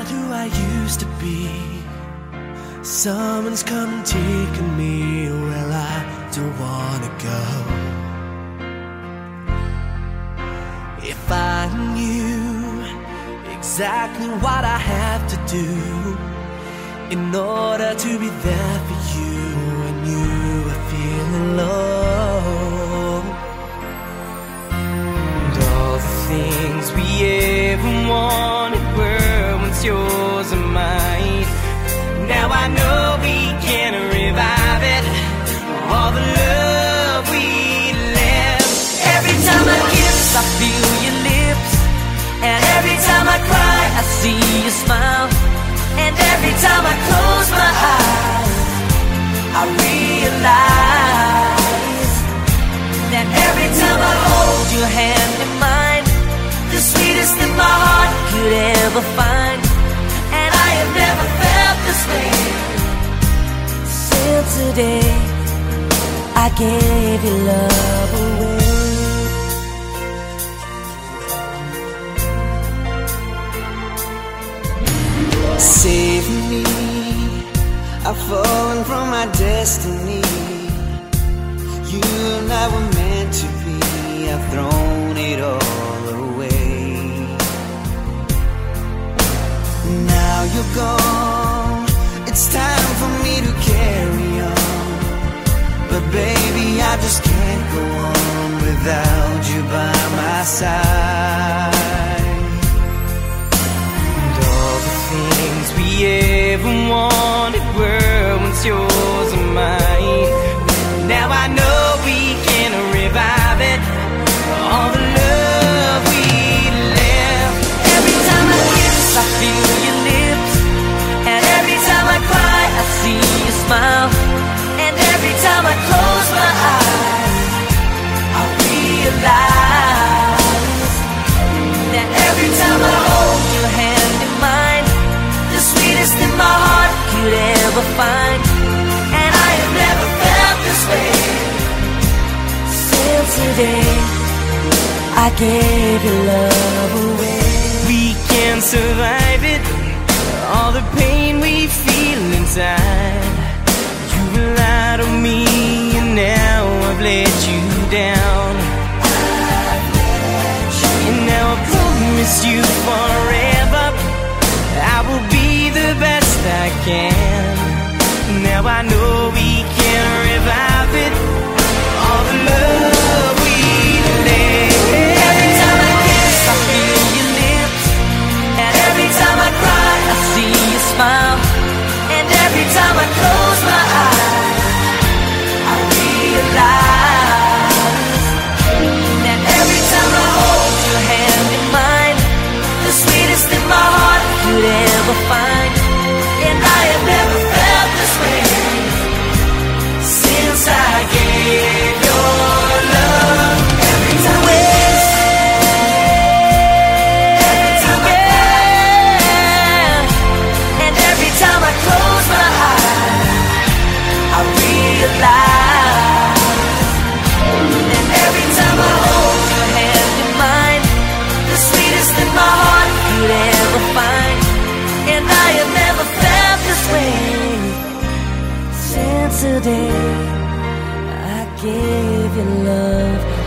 not who I used to be. Someone's come and taken me where I don't wanna go. If I knew exactly what I have to do in order to be there for you when you are feeling low, and all the things we I feel your lips. And every time I cry, I see you smile. And every time I close my eyes, I realize that every time I hold your hand in mine, the sweetest that my heart could ever find. And I have never felt this way since the day I gave you love away. Save me, I've fallen from my destiny. You and I were meant to be, I've thrown it all away. Now you're gone, it's time for me to carry on. But baby, I just can't go on without you by my side. Day I gave your love away. We can survive it, all the pain we feel inside. You relied on me, and now I've let you down. And now I promise you forever I will be the best I can. Now I know we can since the day I gave you love.